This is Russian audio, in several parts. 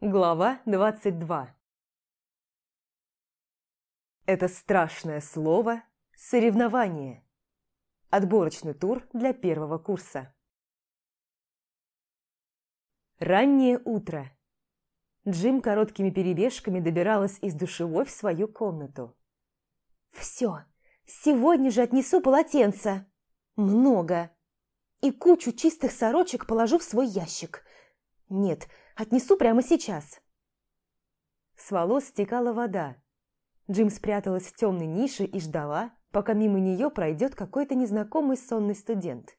Глава 22 Это страшное слово «соревнование». Отборочный тур для первого курса. Раннее утро. Джим короткими перебежками добиралась из душевой в свою комнату. «Все, сегодня же отнесу полотенца. Много. И кучу чистых сорочек положу в свой ящик. Нет, отнесу прямо сейчас». С волос стекала вода. Джим спряталась в темной нише и ждала, пока мимо нее пройдет какой-то незнакомый сонный студент.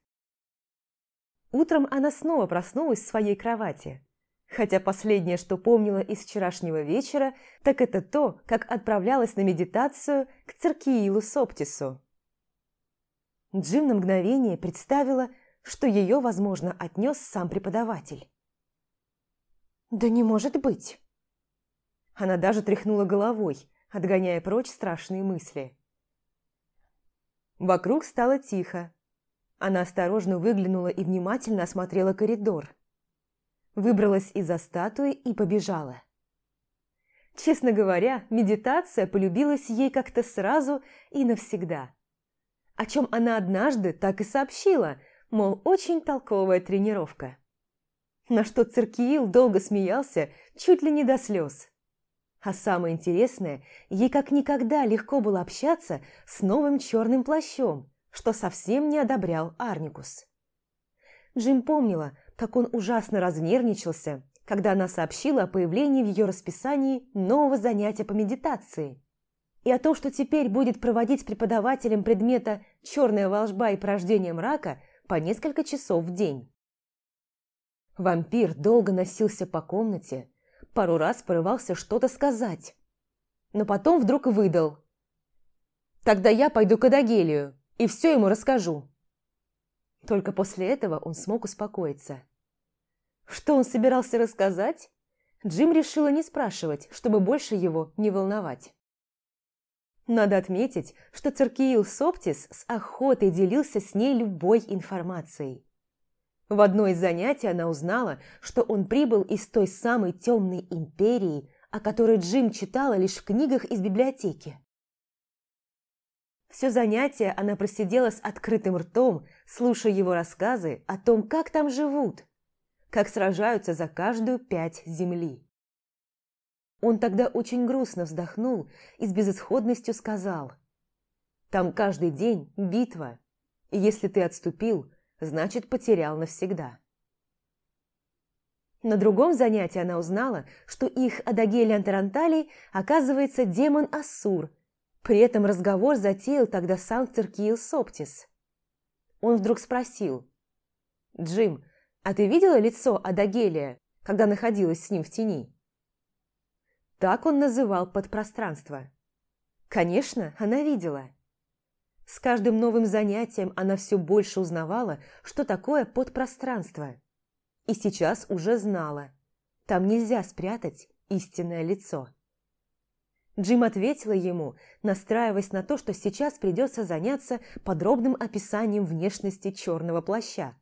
Утром она снова проснулась в своей кровати, хотя последнее, что помнила из вчерашнего вечера, так это то, как отправлялась на медитацию к Церкиилу Соптису. Джим на мгновение представила, что ее, возможно, отнес сам преподаватель. «Да не может быть!» Она даже тряхнула головой, отгоняя прочь страшные мысли. Вокруг стало тихо. Она осторожно выглянула и внимательно осмотрела коридор. Выбралась из-за статуи и побежала. Честно говоря, медитация полюбилась ей как-то сразу и навсегда. О чем она однажды так и сообщила, мол, очень толковая тренировка на что Циркиил долго смеялся, чуть ли не до слез. А самое интересное, ей как никогда легко было общаться с новым черным плащом, что совсем не одобрял Арникус. Джим помнила, как он ужасно разнервничался, когда она сообщила о появлении в ее расписании нового занятия по медитации и о том, что теперь будет проводить с преподавателем предмета «Черная волжба и порождение мрака» по несколько часов в день. Вампир долго носился по комнате, пару раз порывался что-то сказать, но потом вдруг выдал. «Тогда я пойду к Адагелию и все ему расскажу». Только после этого он смог успокоиться. Что он собирался рассказать? Джим решила не спрашивать, чтобы больше его не волновать. Надо отметить, что Циркиил Соптис с охотой делился с ней любой информацией. В одно из занятий она узнала, что он прибыл из той самой темной империи, о которой Джим читала лишь в книгах из библиотеки. Все занятие она просидела с открытым ртом, слушая его рассказы о том, как там живут, как сражаются за каждую пять земли. Он тогда очень грустно вздохнул и с безысходностью сказал, «Там каждый день битва, и если ты отступил, значит, потерял навсегда. На другом занятии она узнала, что их Адагелиан Таранталий оказывается демон Ассур. При этом разговор затеял тогда сам Циркиил Соптис. Он вдруг спросил. «Джим, а ты видела лицо Адагелия, когда находилась с ним в тени?» Так он называл подпространство. Конечно, она видела. С каждым новым занятием она все больше узнавала, что такое подпространство. И сейчас уже знала. Там нельзя спрятать истинное лицо. Джим ответила ему, настраиваясь на то, что сейчас придется заняться подробным описанием внешности черного плаща.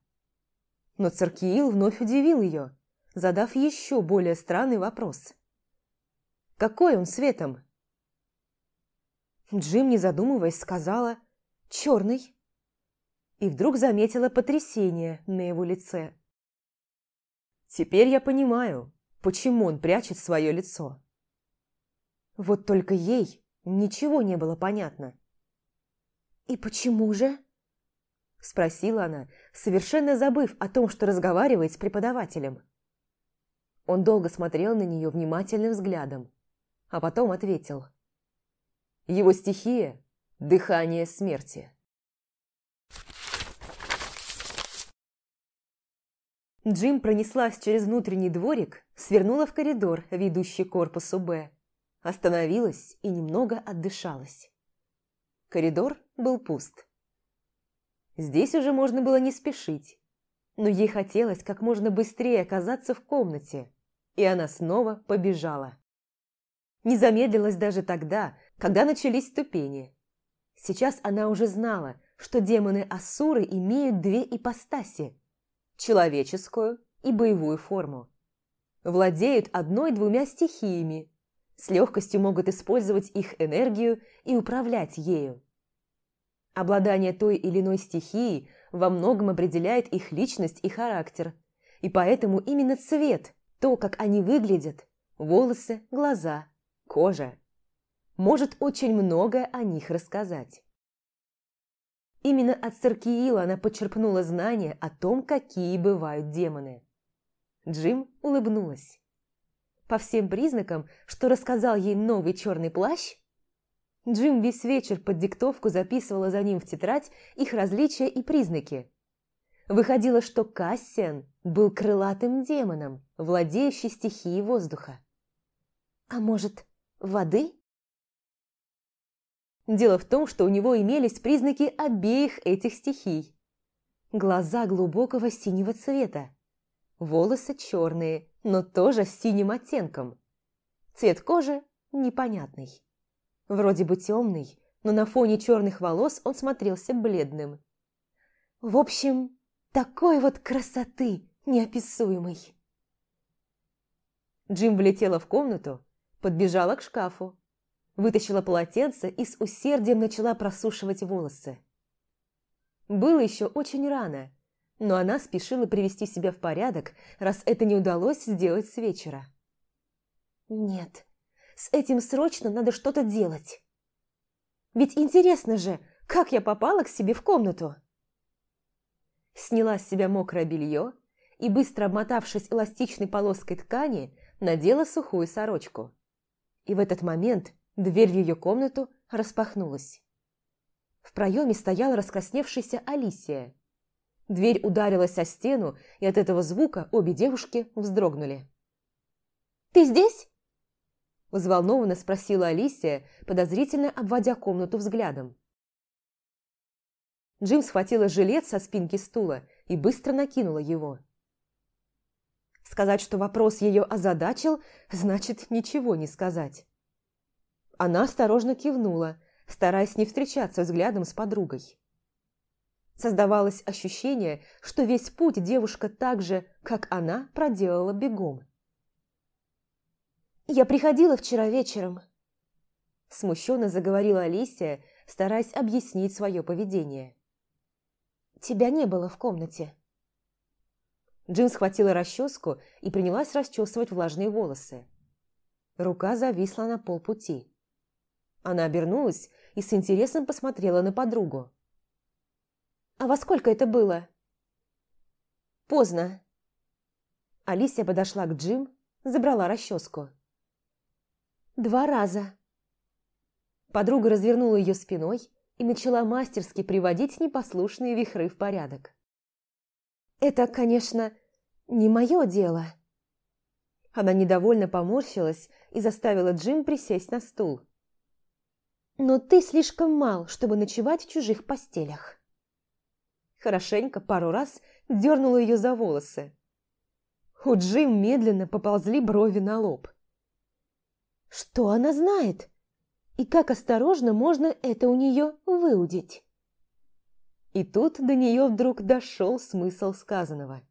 Но Царкиил вновь удивил ее, задав еще более странный вопрос. «Какой он светом?» Джим, не задумываясь, сказала черный. И вдруг заметила потрясение на его лице. Теперь я понимаю, почему он прячет свое лицо. Вот только ей ничего не было понятно. «И почему же?» Спросила она, совершенно забыв о том, что разговаривает с преподавателем. Он долго смотрел на нее внимательным взглядом, а потом ответил. Его стихия Дыхание смерти. Джим пронеслась через внутренний дворик, свернула в коридор, ведущий к корпусу «Б», остановилась и немного отдышалась. Коридор был пуст. Здесь уже можно было не спешить, но ей хотелось как можно быстрее оказаться в комнате, и она снова побежала. Не замедлилась даже тогда, когда начались ступени. Сейчас она уже знала, что демоны-ассуры имеют две ипостаси – человеческую и боевую форму. владеют одной-двумя стихиями, с легкостью могут использовать их энергию и управлять ею. Обладание той или иной стихией во многом определяет их личность и характер, и поэтому именно цвет, то, как они выглядят, волосы, глаза, кожа, может очень многое о них рассказать. Именно от Циркиила она подчерпнула знания о том, какие бывают демоны. Джим улыбнулась. По всем признакам, что рассказал ей новый черный плащ, Джим весь вечер под диктовку записывала за ним в тетрадь их различия и признаки. Выходило, что Кассиан был крылатым демоном, владеющий стихией воздуха. А может, воды? Дело в том, что у него имелись признаки обеих этих стихий. Глаза глубокого синего цвета, волосы черные, но тоже с синим оттенком. Цвет кожи непонятный. Вроде бы темный, но на фоне черных волос он смотрелся бледным. В общем, такой вот красоты неописуемой. Джим влетела в комнату, подбежала к шкафу, вытащила полотенце и с усердием начала просушивать волосы. Было еще очень рано, но она спешила привести себя в порядок, раз это не удалось сделать с вечера. «Нет, с этим срочно надо что-то делать. Ведь интересно же, как я попала к себе в комнату. Сняла с себя мокрое белье и, быстро обмотавшись эластичной полоской ткани, надела сухую сорочку. И в этот момент дверь в ее комнату распахнулась. В проеме стояла раскрасневшаяся Алисия. Дверь ударилась о стену, и от этого звука обе девушки вздрогнули. «Ты здесь?» Взволнованно спросила Алисия, подозрительно обводя комнату взглядом. Джим схватила жилет со спинки стула и быстро накинула его. Сказать, что вопрос ее озадачил, значит ничего не сказать. Она осторожно кивнула, стараясь не встречаться взглядом с подругой. Создавалось ощущение, что весь путь девушка так же, как она, проделала бегом. «Я приходила вчера вечером», – смущенно заговорила Алисия, стараясь объяснить свое поведение. «Тебя не было в комнате». Джин схватила расческу и принялась расчесывать влажные волосы. Рука зависла на полпути. Она обернулась и с интересом посмотрела на подругу. «А во сколько это было?» «Поздно». Алисия подошла к Джим, забрала расческу. Два раза. Подруга развернула ее спиной и начала мастерски приводить непослушные вихры в порядок. «Это, конечно, не мое дело». Она недовольно поморщилась и заставила Джим присесть на стул. «Но ты слишком мал, чтобы ночевать в чужих постелях». Хорошенько пару раз дернула ее за волосы. У Джим медленно поползли брови на лоб. Что она знает? И как осторожно можно это у нее выудить? И тут до нее вдруг дошел смысл сказанного.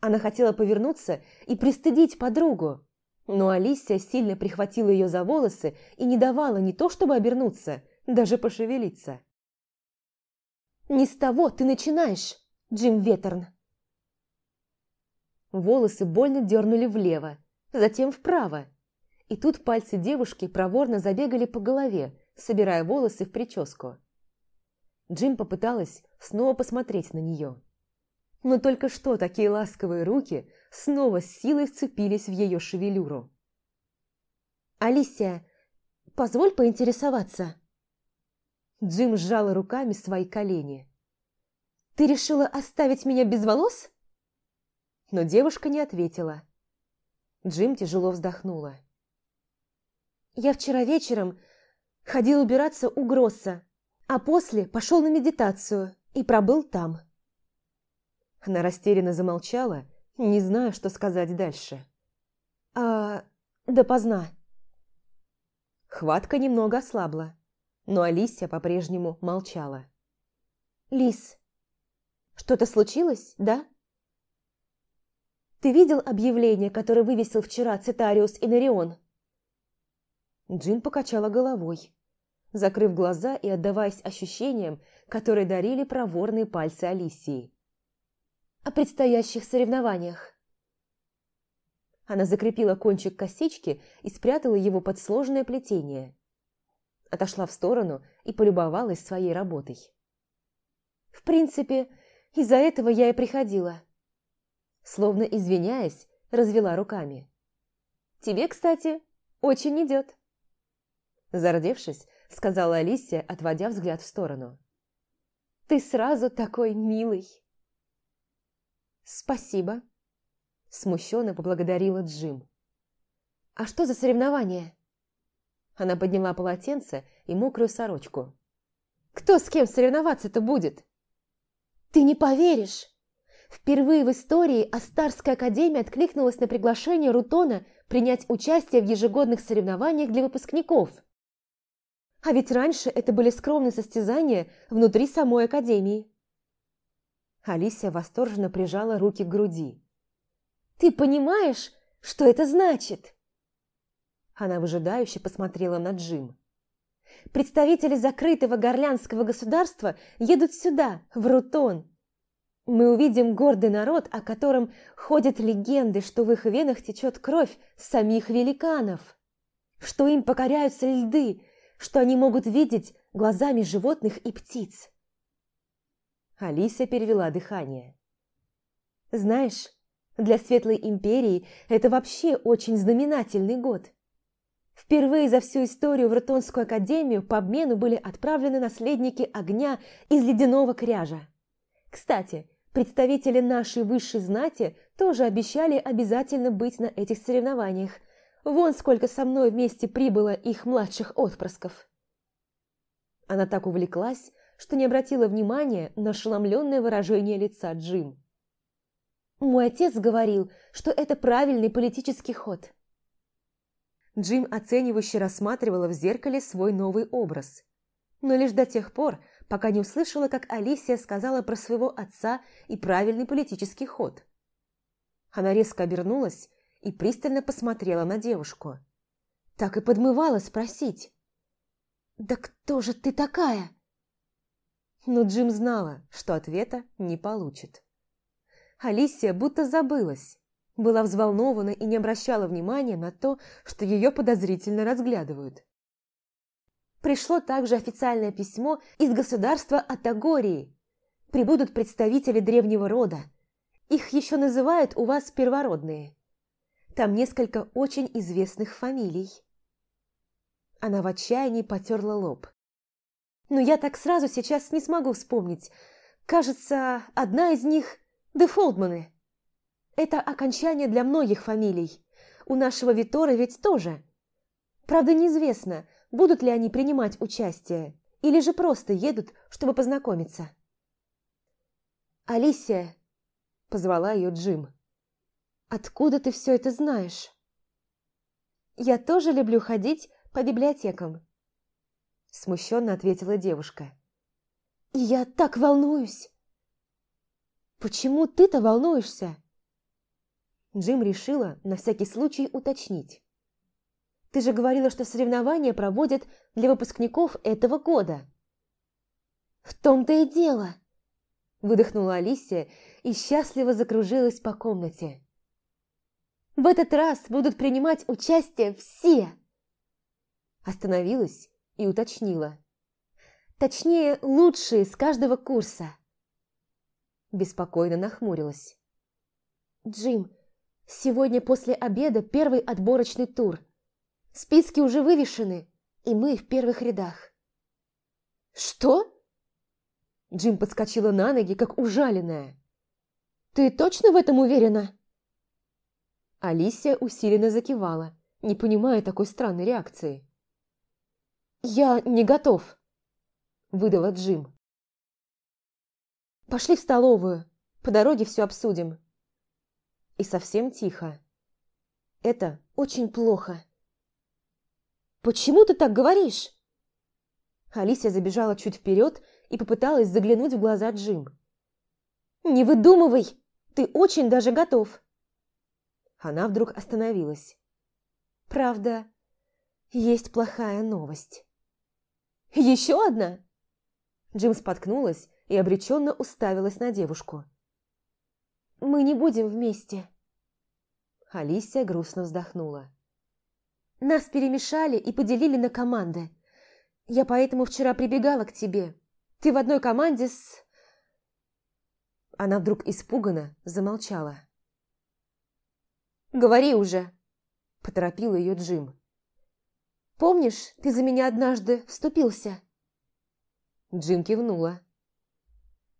Она хотела повернуться и пристыдить подругу, но Алисия сильно прихватила ее за волосы и не давала не то чтобы обернуться, даже пошевелиться. «Не с того ты начинаешь, Джим Веттерн!» Волосы больно дернули влево, затем вправо, и тут пальцы девушки проворно забегали по голове, собирая волосы в прическу. Джим попыталась снова посмотреть на нее. Но только что такие ласковые руки снова с силой вцепились в ее шевелюру. «Алисия, позволь поинтересоваться?» Джим сжала руками свои колени. «Ты решила оставить меня без волос?» Но девушка не ответила. Джим тяжело вздохнула. Я вчера вечером ходил убираться у Гросса, а после пошел на медитацию и пробыл там. Она растерянно замолчала, не зная, что сказать дальше. «А... допоздна». Хватка немного ослабла, но Алисия по-прежнему молчала. «Лис, что-то случилось, да?» Ты видел объявление, которое вывесил вчера Цитариус Инарион?» Джин покачала головой, закрыв глаза и отдаваясь ощущениям, которые дарили проворные пальцы Алисии. «О предстоящих соревнованиях». Она закрепила кончик косички и спрятала его под сложное плетение. Отошла в сторону и полюбовалась своей работой. «В принципе, из-за этого я и приходила». Словно извиняясь, развела руками. «Тебе, кстати, очень идет». Зардевшись, сказала Алисия, отводя взгляд в сторону. «Ты сразу такой милый!» «Спасибо!» Смущенно поблагодарила Джим. «А что за соревнование?» Она подняла полотенце и мокрую сорочку. «Кто с кем соревноваться-то будет?» «Ты не поверишь!» Впервые в истории Астарская академия откликнулась на приглашение Рутона принять участие в ежегодных соревнованиях для выпускников – а ведь раньше это были скромные состязания внутри самой академии. Алисия восторженно прижала руки к груди. «Ты понимаешь, что это значит?» Она выжидающе посмотрела на Джим. «Представители закрытого горлянского государства едут сюда, в Рутон. Мы увидим гордый народ, о котором ходят легенды, что в их венах течет кровь самих великанов, что им покоряются льды, что они могут видеть глазами животных и птиц. Алиса перевела дыхание. Знаешь, для Светлой Империи это вообще очень знаменательный год. Впервые за всю историю в Ротонскую академию по обмену были отправлены наследники огня из ледяного кряжа. Кстати, представители нашей высшей знати тоже обещали обязательно быть на этих соревнованиях, Вон сколько со мной вместе прибыло их младших отпрысков. Она так увлеклась, что не обратила внимания на ошеломленное выражение лица Джим. «Мой отец говорил, что это правильный политический ход». Джим оценивающе рассматривала в зеркале свой новый образ. Но лишь до тех пор, пока не услышала, как Алисия сказала про своего отца и правильный политический ход. Она резко обернулась и пристально посмотрела на девушку. Так и подмывала спросить. «Да кто же ты такая?» Но Джим знала, что ответа не получит. Алисия будто забылась, была взволнована и не обращала внимания на то, что ее подозрительно разглядывают. Пришло также официальное письмо из государства Атагории. Прибудут представители древнего рода. Их еще называют у вас первородные. Там несколько очень известных фамилий. Она в отчаянии потерла лоб. Но я так сразу сейчас не смогу вспомнить. Кажется, одна из них – Дефолдманы. Это окончание для многих фамилий. У нашего Витора ведь тоже. Правда, неизвестно, будут ли они принимать участие, или же просто едут, чтобы познакомиться. «Алисия!» – позвала ее Джим. Откуда ты все это знаешь? Я тоже люблю ходить по библиотекам. Смущенно ответила девушка. Я так волнуюсь. Почему ты-то волнуешься? Джим решила на всякий случай уточнить. Ты же говорила, что соревнования проводят для выпускников этого года. В том-то и дело, выдохнула Алисия и счастливо закружилась по комнате. В этот раз будут принимать участие все!» Остановилась и уточнила. «Точнее, лучшие с каждого курса!» Беспокойно нахмурилась. «Джим, сегодня после обеда первый отборочный тур. Списки уже вывешены, и мы в первых рядах». «Что?» Джим подскочила на ноги, как ужаленная. «Ты точно в этом уверена?» Алисия усиленно закивала, не понимая такой странной реакции. «Я не готов», – выдала Джим. «Пошли в столовую, по дороге все обсудим». И совсем тихо. «Это очень плохо». «Почему ты так говоришь?» Алисия забежала чуть вперед и попыталась заглянуть в глаза Джим. «Не выдумывай! Ты очень даже готов!» Она вдруг остановилась. «Правда, есть плохая новость». «Еще одна?» Джим споткнулась и обреченно уставилась на девушку. «Мы не будем вместе». Алисия грустно вздохнула. «Нас перемешали и поделили на команды. Я поэтому вчера прибегала к тебе. Ты в одной команде с...» Она вдруг испуганно замолчала. «Говори уже!» – поторопил ее Джим. «Помнишь, ты за меня однажды вступился?» Джим кивнула.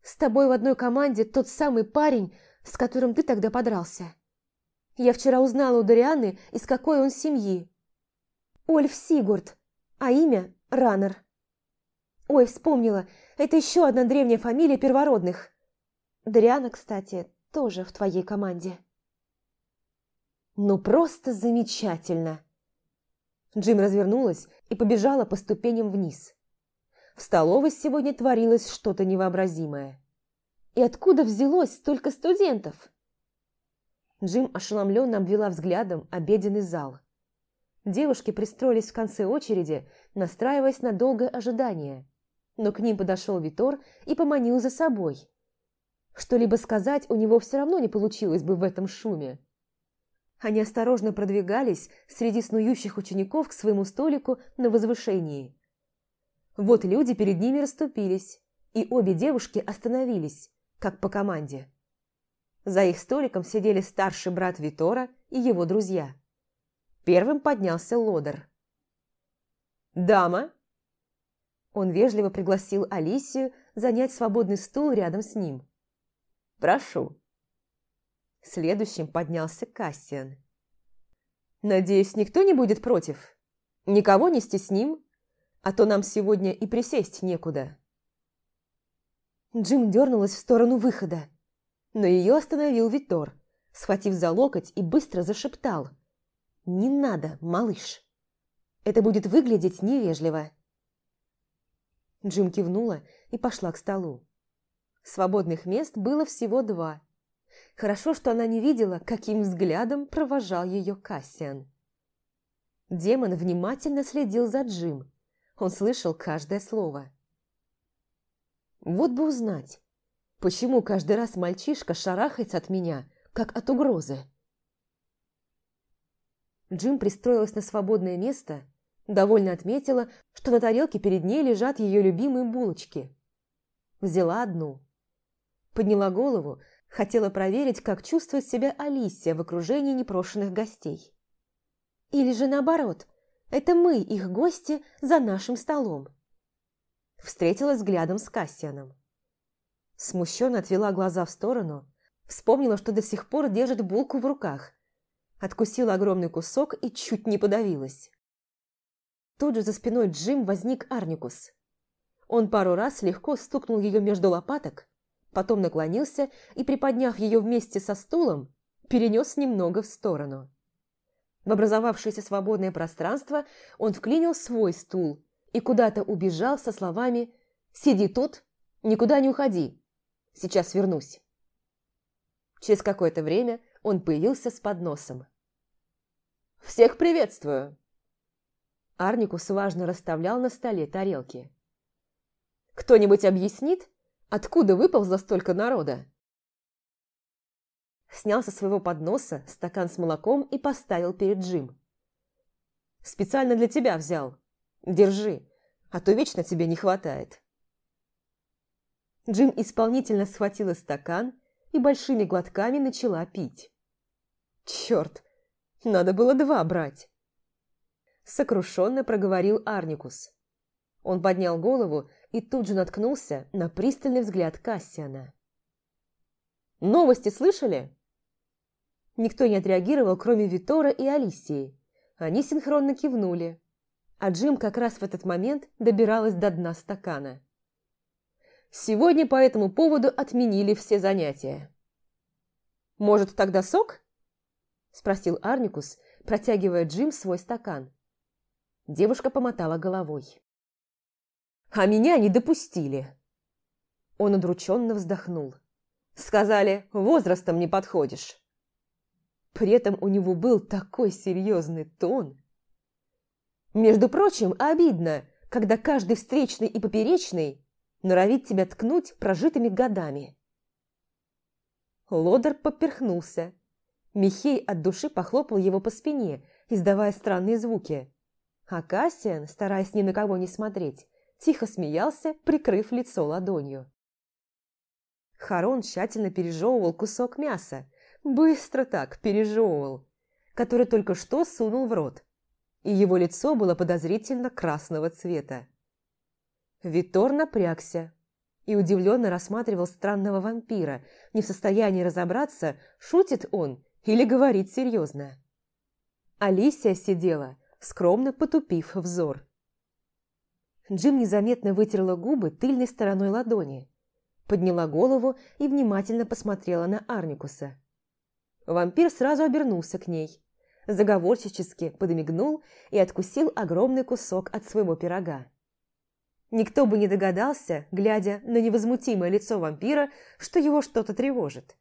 «С тобой в одной команде тот самый парень, с которым ты тогда подрался. Я вчера узнала у Дарианы, из какой он семьи. Ольф Сигурд, а имя – Раннер. Ой, вспомнила, это еще одна древняя фамилия первородных. Дариана, кстати, тоже в твоей команде». «Ну просто замечательно!» Джим развернулась и побежала по ступеням вниз. В столовой сегодня творилось что-то невообразимое. И откуда взялось столько студентов? Джим ошеломленно обвела взглядом обеденный зал. Девушки пристроились в конце очереди, настраиваясь на долгое ожидание. Но к ним подошел Витор и поманил за собой. Что-либо сказать у него все равно не получилось бы в этом шуме. Они осторожно продвигались среди снующих учеников к своему столику на возвышении. Вот люди перед ними расступились, и обе девушки остановились, как по команде. За их столиком сидели старший брат Витора и его друзья. Первым поднялся Лодер. «Дама!» Он вежливо пригласил Алисию занять свободный стул рядом с ним. «Прошу». Следующим поднялся Кассиан. «Надеюсь, никто не будет против? Никого не стесним?» а то нам сегодня и присесть некуда». Джим дернулась в сторону выхода, но ее остановил Витор, схватив за локоть и быстро зашептал. «Не надо, малыш. Это будет выглядеть невежливо». Джим кивнула и пошла к столу. Свободных мест было всего два. Хорошо, что она не видела, каким взглядом провожал ее Кассиан. Демон внимательно следил за Джим, он слышал каждое слово. Вот бы узнать, почему каждый раз мальчишка шарахается от меня, как от угрозы. Джим пристроилась на свободное место, довольно отметила, что на тарелке перед ней лежат ее любимые булочки. Взяла одну. Подняла голову, хотела проверить, как чувствует себя Алисия в окружении непрошенных гостей. Или же наоборот, это мы, их гости, за нашим столом. Встретилась взглядом с Кассианом. Смущенно отвела глаза в сторону, вспомнила, что до сих пор держит булку в руках. Откусила огромный кусок и чуть не подавилась. Тут же за спиной Джим возник Арникус. Он пару раз легко стукнул ее между лопаток, потом наклонился и, приподняв ее вместе со стулом, перенес немного в сторону. В образовавшееся свободное пространство он вклинил свой стул и куда-то убежал со словами «Сиди тут, никуда не уходи, сейчас вернусь». Через какое-то время он появился с подносом. «Всех приветствую!» Арникус важно расставлял на столе тарелки. «Кто-нибудь объяснит, откуда выползло столько народа?» снял со своего подноса стакан с молоком и поставил перед Джим. «Специально для тебя взял. Держи, а то вечно тебе не хватает». Джим исполнительно схватила стакан и большими глотками начала пить. «Черт, надо было два брать!» Сокрушенно проговорил Арникус. Он поднял голову и тут же наткнулся на пристальный взгляд Кассиана. «Новости слышали?» Никто не отреагировал, кроме Витора и Алисии. Они синхронно кивнули. А Джим как раз в этот момент добиралась до дна стакана. Сегодня по этому поводу отменили все занятия. «Может, тогда сок?» – спросил Арникус, протягивая Джим свой стакан. Девушка помотала головой. «А меня не допустили!» Он удрученно вздохнул. «Сказали, возрастом не подходишь». При этом у него был такой серьезный тон. Между прочим, обидно, когда каждый встречный и поперечный норовит тебя ткнуть прожитыми годами. Лодер поперхнулся. Михей от души похлопал его по спине, издавая странные звуки. А Кассиан, стараясь ни на кого не смотреть, тихо смеялся, прикрыв лицо ладонью. Харон тщательно пережевывал кусок мяса, быстро так пережевывал, который только что сунул в рот, и его лицо было подозрительно красного цвета. Витор напрягся и удивленно рассматривал странного вампира, не в состоянии разобраться, шутит он или говорит серьезно. Алисия сидела, скромно потупив взор. Джим незаметно вытерла губы тыльной стороной ладони, подняла голову и внимательно посмотрела на Арникуса. Вампир сразу обернулся к ней, заговорчески подмигнул и откусил огромный кусок от своего пирога. Никто бы не догадался, глядя на невозмутимое лицо вампира, что его что-то тревожит.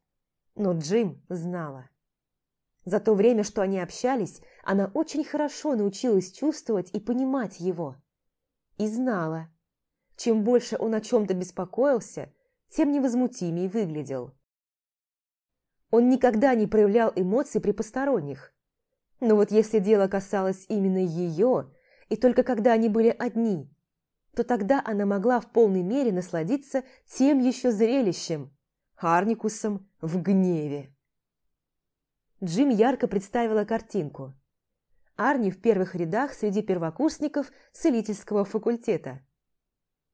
Но Джим знала. За то время, что они общались, она очень хорошо научилась чувствовать и понимать его. И знала, чем больше он о чем-то беспокоился, тем невозмутимее выглядел. Он никогда не проявлял эмоций при посторонних. Но вот если дело касалось именно ее, и только когда они были одни, то тогда она могла в полной мере насладиться тем еще зрелищем – Харникусом в гневе. Джим ярко представила картинку. Арни в первых рядах среди первокурсников целительского факультета.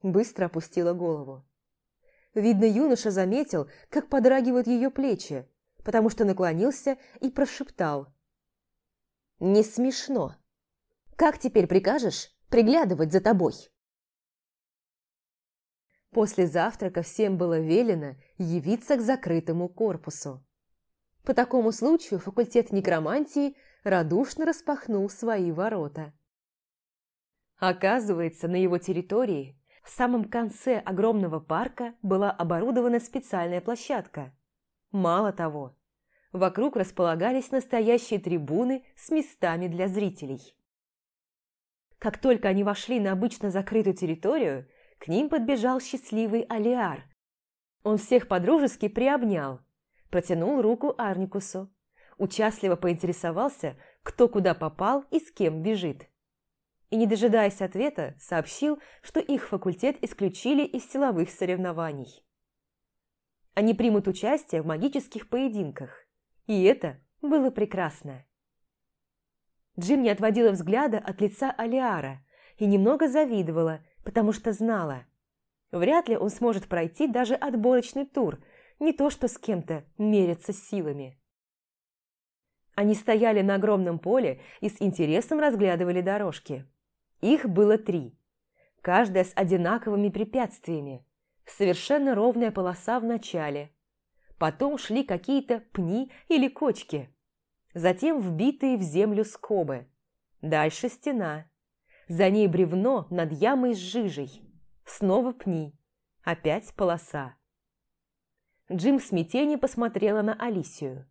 Быстро опустила голову. Видно, юноша заметил, как подрагивают ее плечи, потому что наклонился и прошептал. «Не смешно. Как теперь прикажешь приглядывать за тобой?» После завтрака всем было велено явиться к закрытому корпусу. По такому случаю факультет некромантии радушно распахнул свои ворота. Оказывается, на его территории в самом конце огромного парка была оборудована специальная площадка. Мало того, вокруг располагались настоящие трибуны с местами для зрителей. Как только они вошли на обычно закрытую территорию, к ним подбежал счастливый Алиар. Он всех подружески приобнял, протянул руку Арникусу, участливо поинтересовался, кто куда попал и с кем бежит. И, не дожидаясь ответа, сообщил, что их факультет исключили из силовых соревнований. Они примут участие в магических поединках, и это было прекрасно. Джим не отводила взгляда от лица Алиара и немного завидовала, потому что знала. Вряд ли он сможет пройти даже отборочный тур, не то что с кем-то мериться силами. Они стояли на огромном поле и с интересом разглядывали дорожки. Их было три, каждая с одинаковыми препятствиями. Совершенно ровная полоса в начале. Потом шли какие-то пни или кочки. Затем вбитые в землю скобы. Дальше стена. За ней бревно над ямой с жижей. Снова пни. Опять полоса. Джим в смятении посмотрела на Алисию.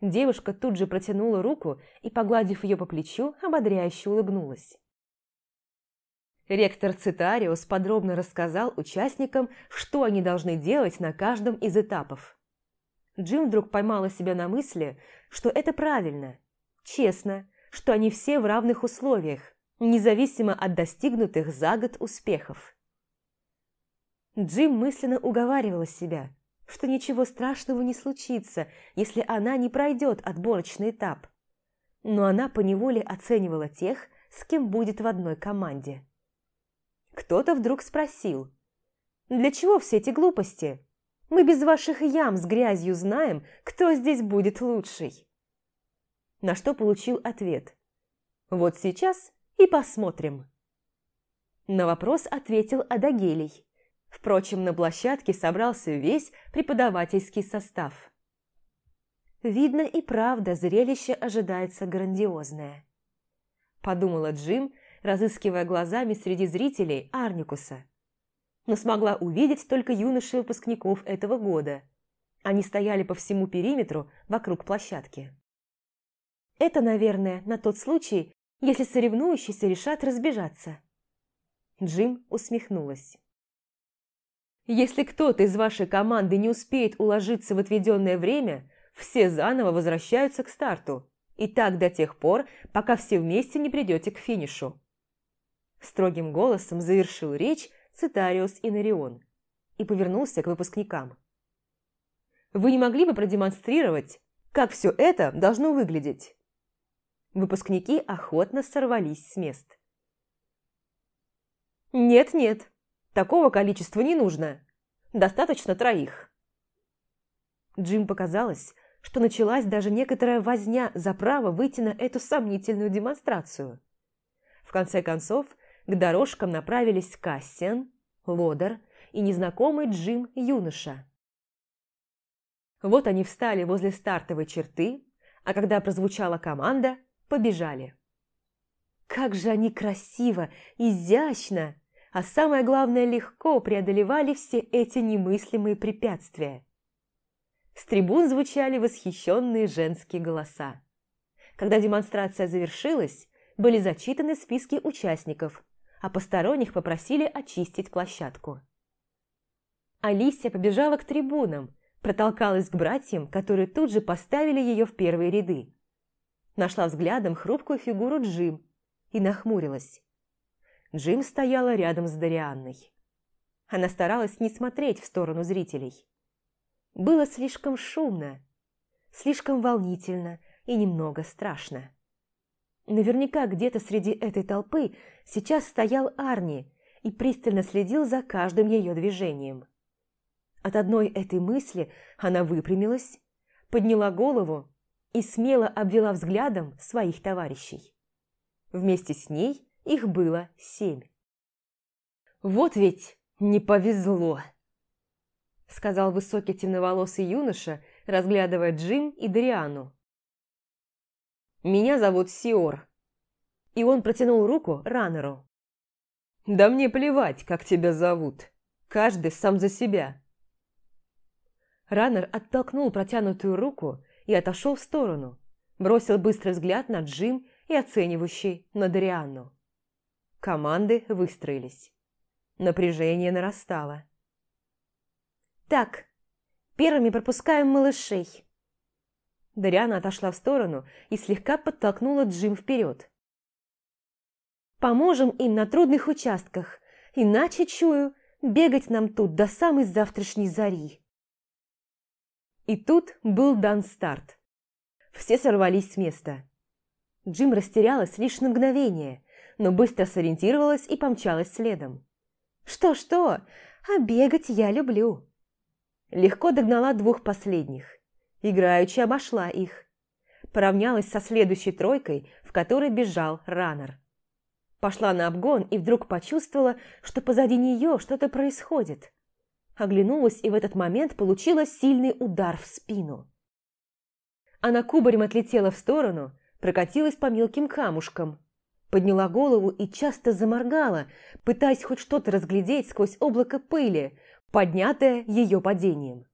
Девушка тут же протянула руку и, погладив ее по плечу, ободряюще улыбнулась. Ректор Цитариус подробно рассказал участникам, что они должны делать на каждом из этапов. Джим вдруг поймала себя на мысли, что это правильно, честно, что они все в равных условиях, независимо от достигнутых за год успехов. Джим мысленно уговаривала себя, что ничего страшного не случится, если она не пройдет отборочный этап. Но она поневоле оценивала тех, с кем будет в одной команде. Кто-то вдруг спросил, «Для чего все эти глупости? Мы без ваших ям с грязью знаем, кто здесь будет лучший». На что получил ответ, «Вот сейчас и посмотрим». На вопрос ответил Адагелий. Впрочем, на площадке собрался весь преподавательский состав. Видно и правда, зрелище ожидается грандиозное. Подумала Джим, разыскивая глазами среди зрителей Арникуса. Но смогла увидеть только юношей выпускников этого года. Они стояли по всему периметру вокруг площадки. Это, наверное, на тот случай, если соревнующиеся решат разбежаться. Джим усмехнулась. Если кто-то из вашей команды не успеет уложиться в отведенное время, все заново возвращаются к старту. И так до тех пор, пока все вместе не придете к финишу. Строгим голосом завершил речь Цитариус Инарион и повернулся к выпускникам. Вы не могли бы продемонстрировать, как все это должно выглядеть? Выпускники охотно сорвались с мест. «Нет-нет, такого количества не нужно. Достаточно троих». Джим показалось, что началась даже некоторая возня за право выйти на эту сомнительную демонстрацию. В конце концов, к дорожкам направились Кассиан, Лодер и незнакомый Джим юноша. Вот они встали возле стартовой черты, а когда прозвучала команда, побежали. Как же они красиво, изящно, а самое главное, легко преодолевали все эти немыслимые препятствия. С трибун звучали восхищенные женские голоса. Когда демонстрация завершилась, были зачитаны списки участников, а посторонних попросили очистить площадку. Алисия побежала к трибунам, протолкалась к братьям, которые тут же поставили ее в первые ряды. Нашла взглядом хрупкую фигуру Джим и нахмурилась. Джим стояла рядом с Дарианной. Она старалась не смотреть в сторону зрителей. Было слишком шумно, слишком волнительно и немного страшно. Наверняка где-то среди этой толпы сейчас стоял Арни и пристально следил за каждым ее движением. От одной этой мысли она выпрямилась, подняла голову и смело обвела взглядом своих товарищей. Вместе с ней их было семь. «Вот ведь не повезло!» сказал высокий темноволосый юноша, разглядывая Джим и Дариану. «Меня зовут Сиор». И он протянул руку Раннеру. «Да мне плевать, как тебя зовут. Каждый сам за себя. Раннер оттолкнул протянутую руку и отошел в сторону, бросил быстрый взгляд на Джим и оценивающий на Дарианну. Команды выстроились. Напряжение нарастало. «Так, первыми пропускаем малышей». Дариана отошла в сторону и слегка подтолкнула Джим вперед. «Поможем им на трудных участках, иначе, чую, бегать нам тут до самой завтрашней зари». И тут был дан старт. Все сорвались с места. Джим растерялась лишь на мгновение, но быстро сориентировалась и помчалась следом. «Что-что, а бегать я люблю». Легко догнала двух последних. Играючи обошла их. Поравнялась со следующей тройкой, в которой бежал раннер. Пошла на обгон и вдруг почувствовала, что позади нее что-то происходит. Оглянулась и в этот момент получила сильный удар в спину. Она кубарем отлетела в сторону, прокатилась по мелким камушкам, подняла голову и часто заморгала, пытаясь хоть что-то разглядеть сквозь облако пыли, поднятое ее падением.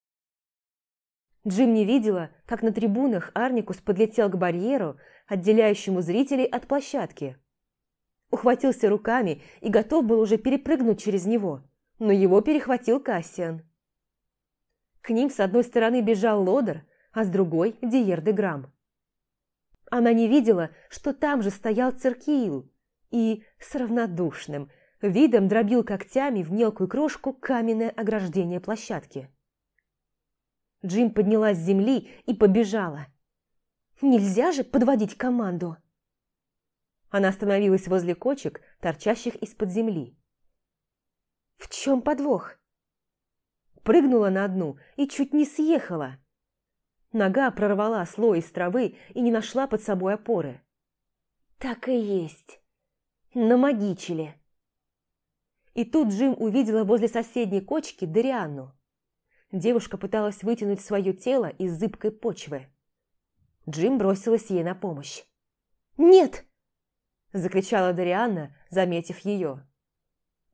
Джим не видела, как на трибунах Арникус подлетел к барьеру, отделяющему зрителей от площадки. Ухватился руками и готов был уже перепрыгнуть через него – но его перехватил Кассиан. К ним с одной стороны бежал Лодер, а с другой – Диер де Грам. Она не видела, что там же стоял Церкиил и с равнодушным видом дробил когтями в мелкую крошку каменное ограждение площадки. Джим поднялась с земли и побежала. Нельзя же подводить команду. Она остановилась возле кочек, торчащих из-под земли. В чем подвох? Прыгнула на одну и чуть не съехала. Нога прорвала слой из травы и не нашла под собой опоры. Так и есть. Намагичили. И тут Джим увидела возле соседней кочки Дарианну. Девушка пыталась вытянуть свое тело из зыбкой почвы. Джим бросилась ей на помощь. «Нет!» – закричала Дарианна, заметив ее.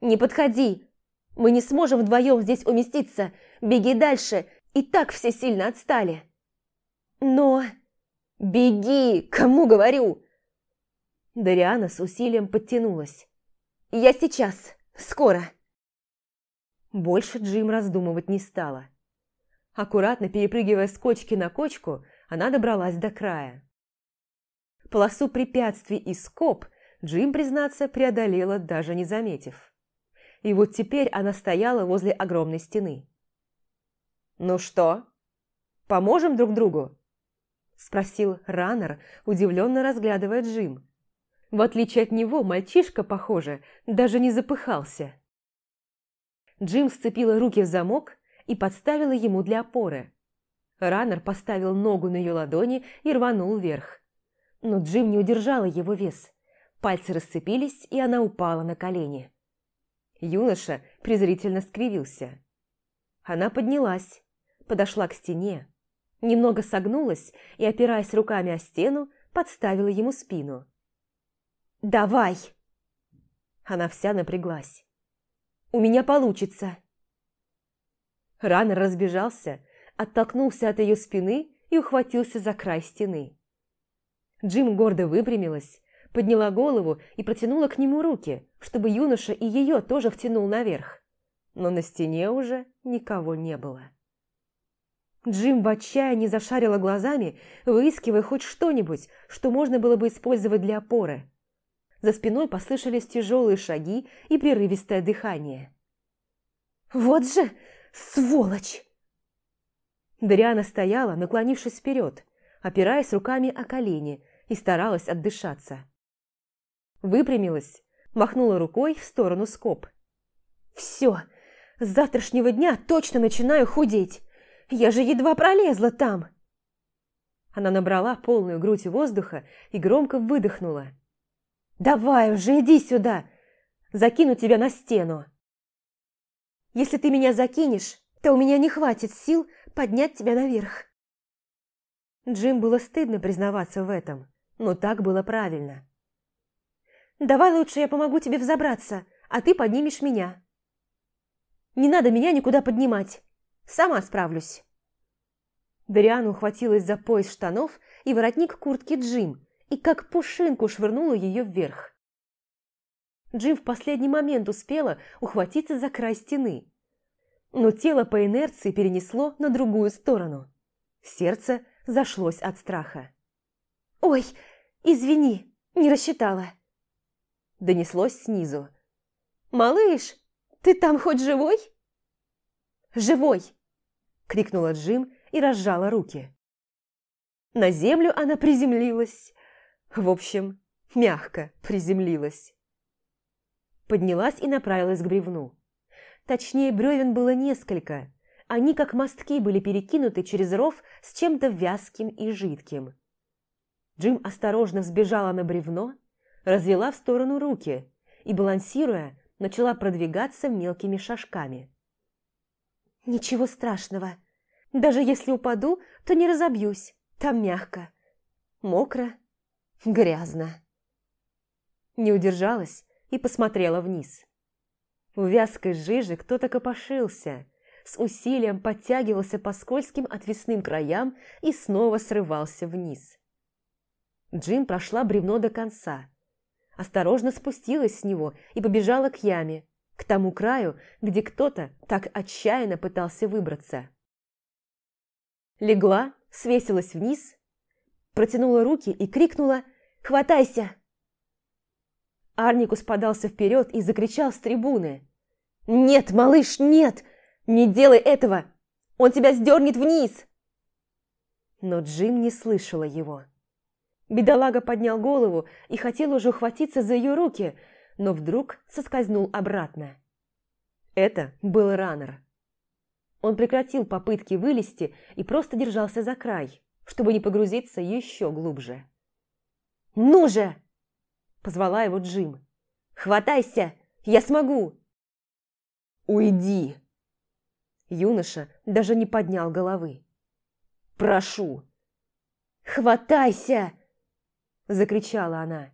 «Не подходи! Мы не сможем вдвоем здесь уместиться. Беги дальше. И так все сильно отстали. Но... «Беги! Кому говорю?» Дариана с усилием подтянулась. «Я сейчас! Скоро!» Больше Джим раздумывать не стала. Аккуратно перепрыгивая с кочки на кочку, она добралась до края. Полосу препятствий и скоб Джим, признаться, преодолела, даже не заметив. И вот теперь она стояла возле огромной стены. «Ну что, поможем друг другу?» Спросил Раннер, удивленно разглядывая Джим. В отличие от него, мальчишка, похоже, даже не запыхался. Джим сцепила руки в замок и подставила ему для опоры. Раннер поставил ногу на ее ладони и рванул вверх. Но Джим не удержала его вес. Пальцы расцепились, и она упала на колени. Юноша презрительно скривился. Она поднялась, подошла к стене, немного согнулась и, опираясь руками о стену, подставила ему спину. «Давай!» Она вся напряглась. «У меня получится!» Раннер разбежался, оттолкнулся от ее спины и ухватился за край стены. Джим гордо выпрямилась, подняла голову и протянула к нему руки, чтобы юноша и ее тоже втянул наверх. Но на стене уже никого не было. Джим в отчаянии зашарила глазами, выискивая хоть что-нибудь, что можно было бы использовать для опоры. За спиной послышались тяжелые шаги и прерывистое дыхание. «Вот же сволочь!» Дариана стояла, наклонившись вперед, опираясь руками о колени, и старалась отдышаться. Выпрямилась, махнула рукой в сторону скоб. «Все, с завтрашнего дня точно начинаю худеть. Я же едва пролезла там!» Она набрала полную грудь воздуха и громко выдохнула. «Давай уже, иди сюда! Закину тебя на стену!» «Если ты меня закинешь, то у меня не хватит сил поднять тебя наверх!» Джим было стыдно признаваться в этом, но так было правильно. «Давай лучше я помогу тебе взобраться, а ты поднимешь меня». «Не надо меня никуда поднимать. Сама справлюсь». Дариана ухватилась за пояс штанов и воротник куртки Джим и как пушинку швырнула ее вверх. Джим в последний момент успела ухватиться за край стены, но тело по инерции перенесло на другую сторону. Сердце зашлось от страха. «Ой, извини, не рассчитала!» Донеслось снизу. «Малыш, ты там хоть живой?» «Живой!» – крикнула Джим и разжала руки. На землю она приземлилась. В общем, мягко приземлилась. Поднялась и направилась к бревну. Точнее, бревен было несколько. Они, как мостки, были перекинуты через ров с чем-то вязким и жидким. Джим осторожно взбежала на бревно, развела в сторону руки и, балансируя, начала продвигаться мелкими шажками. «Ничего страшного. Даже если упаду, то не разобьюсь. Там мягко. Мокро, грязно». Не удержалась и посмотрела вниз. В вязкой жиже кто-то копошился, с усилием подтягивался по скользким отвесным краям и снова срывался вниз. Джим прошла бревно до конца, осторожно спустилась с него и побежала к яме, к тому краю, где кто-то так отчаянно пытался выбраться. Легла, свесилась вниз, протянула руки и крикнула «Хватайся!». Арникус подался вперед и закричал с трибуны. «Нет, малыш, нет! Не делай этого! Он тебя сдернет вниз!» Но Джим не слышала его. Бедолага поднял голову и хотел уже ухватиться за ее руки, но вдруг соскользнул обратно. Это был раннер. Он прекратил попытки вылезти и просто держался за край, чтобы не погрузиться еще глубже. «Ну же!» – позвала его Джим. «Хватайся! Я смогу!» «Уйди!» Юноша даже не поднял головы. «Прошу!» «Хватайся!» – закричала она.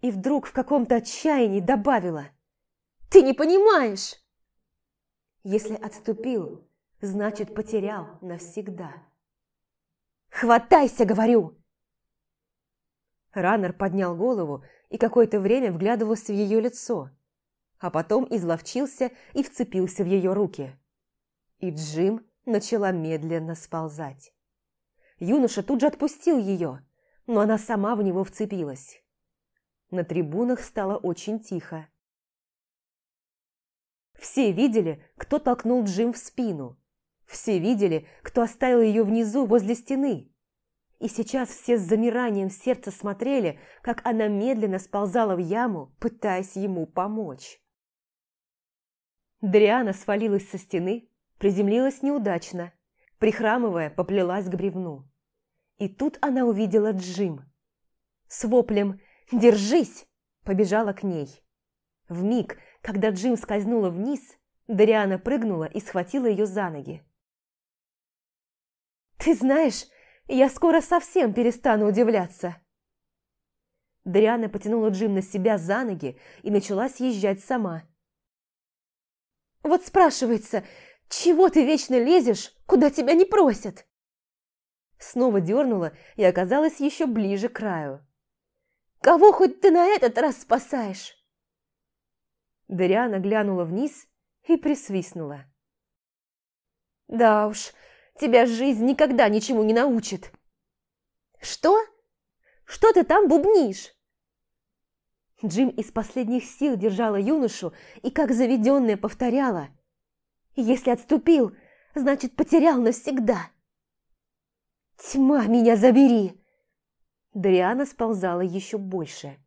И вдруг в каком-то отчаянии добавила. «Ты не понимаешь!» Если отступил, значит, потерял навсегда. «Хватайся, говорю!» Раннер поднял голову и какое-то время вглядывался в ее лицо, а потом изловчился и вцепился в ее руки. И Джим начала медленно сползать. Юноша тут же отпустил ее, но она сама в него вцепилась. На трибунах стало очень тихо. Все видели, кто толкнул Джим в спину. Все видели, кто оставил ее внизу возле стены. И сейчас все с замиранием сердца смотрели, как она медленно сползала в яму, пытаясь ему помочь. Дриана свалилась со стены, приземлилась неудачно, прихрамывая, поплелась к бревну. И тут она увидела Джим. С воплем «Держись!» побежала к ней. В миг, когда Джим скользнула вниз, Дариана прыгнула и схватила ее за ноги. «Ты знаешь, я скоро совсем перестану удивляться!» Дариана потянула Джим на себя за ноги и начала съезжать сама. «Вот спрашивается, чего ты вечно лезешь, куда тебя не просят?» Снова дернула и оказалась еще ближе к краю. «Кого хоть ты на этот раз спасаешь?» Дариана глянула вниз и присвистнула. «Да уж, тебя жизнь никогда ничему не научит». «Что? Что ты там бубнишь?» Джим из последних сил держала юношу и, как заведенная, повторяла. «Если отступил, значит, потерял навсегда». «Тьма меня забери!» Дариана сползала еще больше.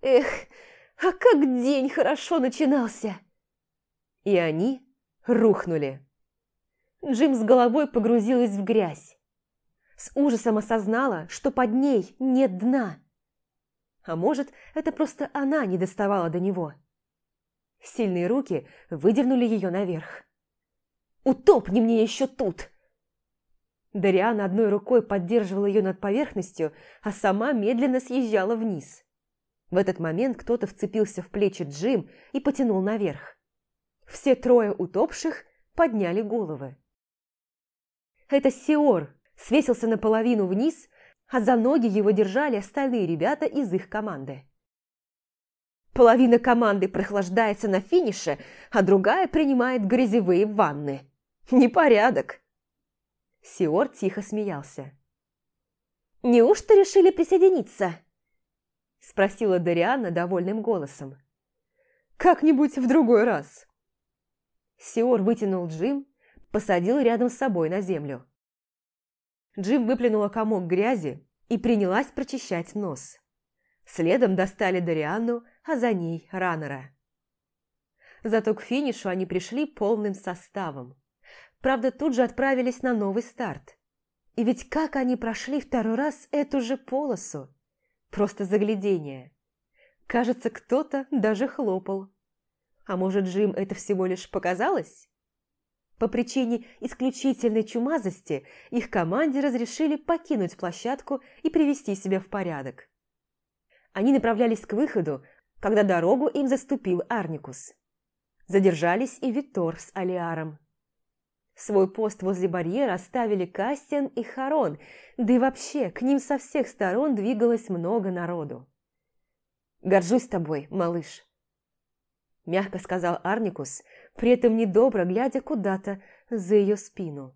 «Эх, а как день хорошо начинался!» И они рухнули. Джим с головой погрузилась в грязь. С ужасом осознала, что под ней нет дна. А может, это просто она не доставала до него. Сильные руки выдернули ее наверх. «Утопни мне еще тут!» Дариана одной рукой поддерживала ее над поверхностью, а сама медленно съезжала вниз. В этот момент кто-то вцепился в плечи Джим и потянул наверх. Все трое утопших подняли головы. Это Сиор свесился наполовину вниз, а за ноги его держали остальные ребята из их команды. Половина команды прохлаждается на финише, а другая принимает грязевые ванны. Непорядок. Сиор тихо смеялся. «Неужто решили присоединиться?» Спросила Дариана довольным голосом. «Как-нибудь в другой раз». Сиор вытянул Джим, посадил рядом с собой на землю. Джим выплюнула комок грязи и принялась прочищать нос. Следом достали Дариану, а за ней Раннера. Зато к финишу они пришли полным составом. Правда, тут же отправились на новый старт. И ведь как они прошли второй раз эту же полосу? Просто заглядение. Кажется, кто-то даже хлопал. А может, Джим это всего лишь показалось? По причине исключительной чумазости их команде разрешили покинуть площадку и привести себя в порядок. Они направлялись к выходу, когда дорогу им заступил Арникус. Задержались и Витор с Алиаром. Свой пост возле барьера оставили Кастиан и Харон, да и вообще к ним со всех сторон двигалось много народу. «Горжусь тобой, малыш», – мягко сказал Арникус, при этом недобро глядя куда-то за ее спину.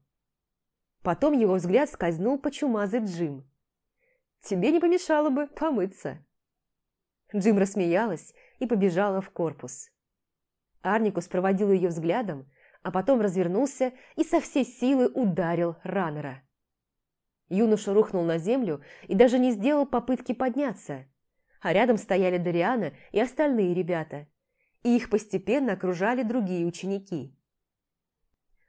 Потом его взгляд скользнул по чумазый Джим. «Тебе не помешало бы помыться». Джим рассмеялась и побежала в корпус. Арникус проводил ее взглядом, а потом развернулся и со всей силы ударил раннера. Юноша рухнул на землю и даже не сделал попытки подняться, а рядом стояли Дариана и остальные ребята, и их постепенно окружали другие ученики.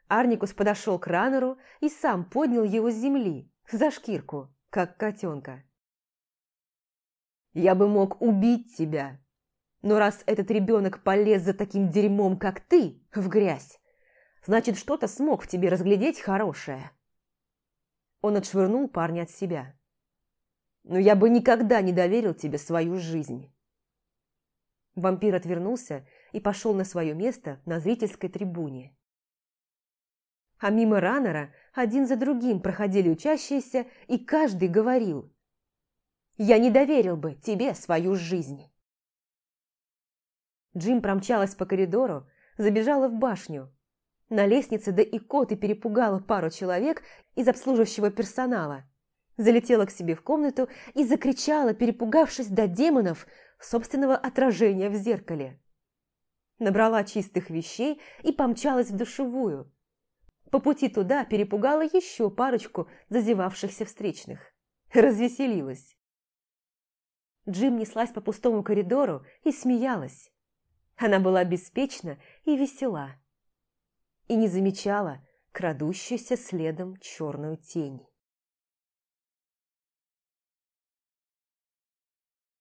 Арникус подошел к раннеру и сам поднял его с земли, за шкирку, как котенка. «Я бы мог убить тебя, но раз этот ребенок полез за таким дерьмом, как ты, в грязь, Значит, что-то смог в тебе разглядеть хорошее. Он отшвырнул парня от себя. Но я бы никогда не доверил тебе свою жизнь. Вампир отвернулся и пошел на свое место на зрительской трибуне. А мимо раннера один за другим проходили учащиеся, и каждый говорил. Я не доверил бы тебе свою жизнь. Джим промчалась по коридору, забежала в башню. На лестнице до икоты перепугала пару человек из обслуживающего персонала. Залетела к себе в комнату и закричала, перепугавшись до демонов собственного отражения в зеркале. Набрала чистых вещей и помчалась в душевую. По пути туда перепугала еще парочку зазевавшихся встречных. Развеселилась. Джим неслась по пустому коридору и смеялась. Она была беспечна и весела. И не замечала крадущуюся следом черную тень.